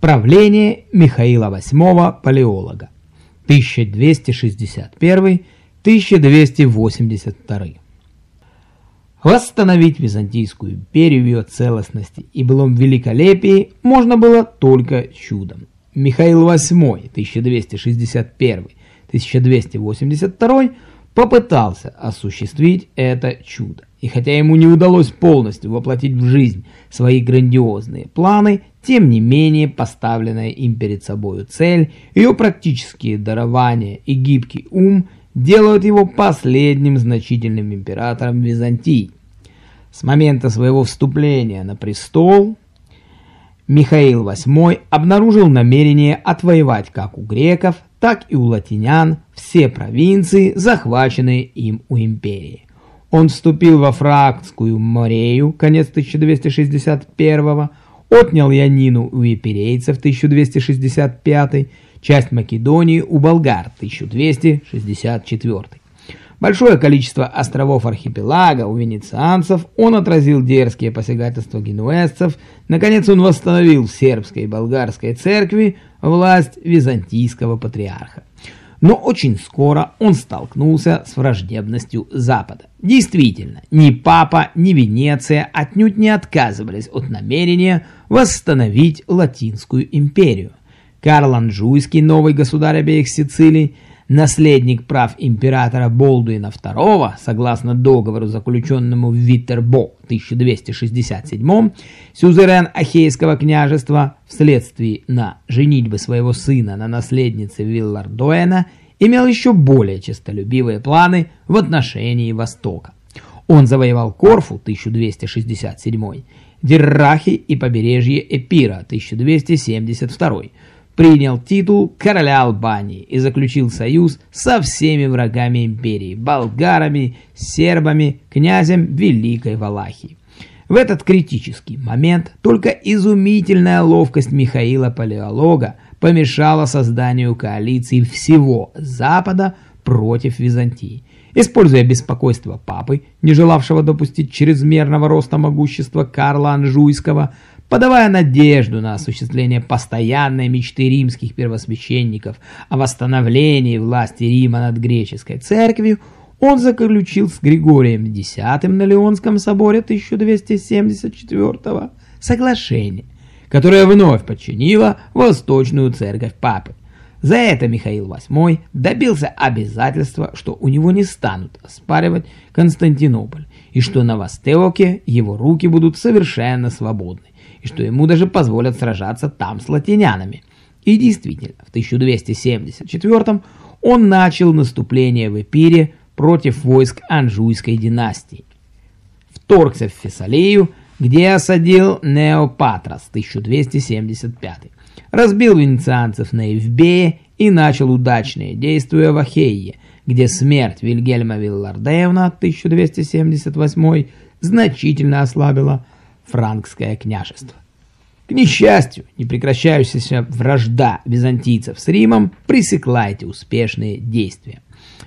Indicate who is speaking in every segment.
Speaker 1: Правление Михаила VIII Палеолога 1261-1282 Восстановить Византийскую империю в ее целостности и былом великолепии можно было только чудом. Михаил VIII 1261-1282 попытался осуществить это чудо. И хотя ему не удалось полностью воплотить в жизнь свои грандиозные планы, тем не менее поставленная им перед собою цель, ее практические дарования и гибкий ум делают его последним значительным императором Византии. С момента своего вступления на престол Михаил VIII обнаружил намерение отвоевать как у греков, так и у латинян все провинции, захваченные им у империи. Он вступил во Фракскую Морею, конец 1261 отнял Янину у еперейцев 1265 часть Македонии у болгар 1264 Большое количество островов архипелага у венецианцев, он отразил дерзкие посягательства генуэзцев, наконец он восстановил в сербской и болгарской церкви власть византийского патриарха. Но очень скоро он столкнулся с враждебностью Запада. Действительно, ни Папа, ни Венеция отнюдь не отказывались от намерения восстановить Латинскую империю. Карл Анжуйский, новый государь обеих Сицилий, наследник прав императора Болдуина II, согласно договору, заключенному в Виттербо 1267 сюзерен Ахейского княжества, вследствие на женитьбы своего сына на наследнице Виллардуэна, имел еще более честолюбивые планы в отношении Востока. Он завоевал Корфу 1267, Деррахи и побережье Эпира 1272, принял титул короля Албании и заключил союз со всеми врагами империи – болгарами, сербами, князем Великой Валахии. В этот критический момент только изумительная ловкость Михаила Палеолога помешала созданию коалиции всего Запада против Византии. Используя беспокойство папы, не желавшего допустить чрезмерного роста могущества Карла Анжуйского, подавая надежду на осуществление постоянной мечты римских первосвященников о восстановлении власти Рима над греческой церковью, он заключил с Григорием X на Леонском соборе 1274 соглашение, которое вновь подчинило Восточную церковь Папы. За это Михаил VIII добился обязательства, что у него не станут оспаривать Константинополь, и что на Востоке его руки будут совершенно свободны и что ему даже позволят сражаться там с латинянами. И действительно, в 1274 он начал наступление в Эпире против войск Анжуйской династии. Вторгся в Фессалию, где осадил Неопатрас 1275, разбил венецианцев на Евбее и начал удачные действия в Ахейе, где смерть Вильгельма Виллардеевна 1278 значительно ослабила франкское княжество. К несчастью, непрекращающаяся вражда византийцев с Римом пресекла эти успешные действия.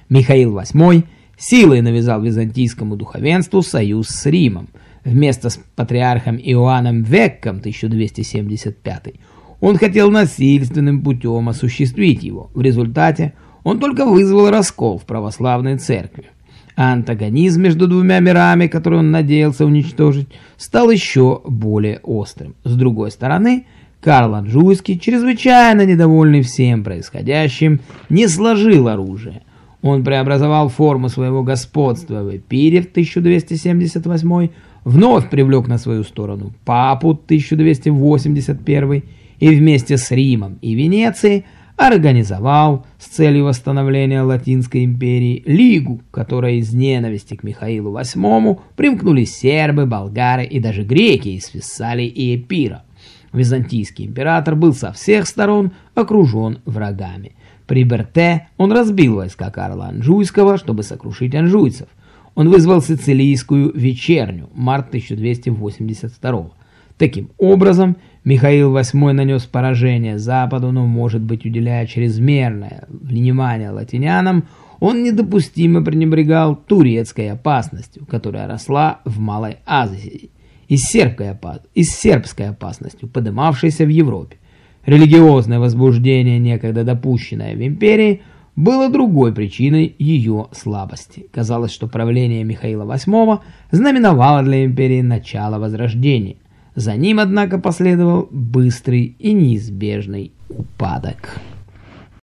Speaker 1: Михаил VIII силой навязал византийскому духовенству союз с Римом. Вместо с патриархом Иоанном Векком 1275 он хотел насильственным путем осуществить его. В результате он только вызвал раскол в православной церкви антагонизм между двумя мирами, который он надеялся уничтожить, стал еще более острым. С другой стороны, Карл Анжуйский, чрезвычайно недовольный всем происходящим, не сложил оружие. Он преобразовал форму своего господства в Эпире в 1278 вновь привлек на свою сторону Папу 1281 и вместе с Римом и Венецией организовал с целью восстановления Латинской империи Лигу, которая из ненависти к Михаилу VIII примкнули сербы, болгары и даже греки из Фессалии и Эпира. Византийский император был со всех сторон окружен врагами. При Берте он разбил войска Карла Анжуйского, чтобы сокрушить анжуйцев. Он вызвал сицилийскую вечерню, март 1282 Таким образом, Михаил VIII нанес поражение Западу, но, может быть, уделяя чрезмерное внимание латинянам, он недопустимо пренебрегал турецкой опасностью, которая росла в Малой Азии, и сербской, и сербской опасностью, подымавшейся в Европе. Религиозное возбуждение, некогда допущенное в империи, было другой причиной ее слабости. Казалось, что правление Михаила VIII знаменовало для империи начало возрождения. За ним, однако, последовал быстрый и неизбежный упадок.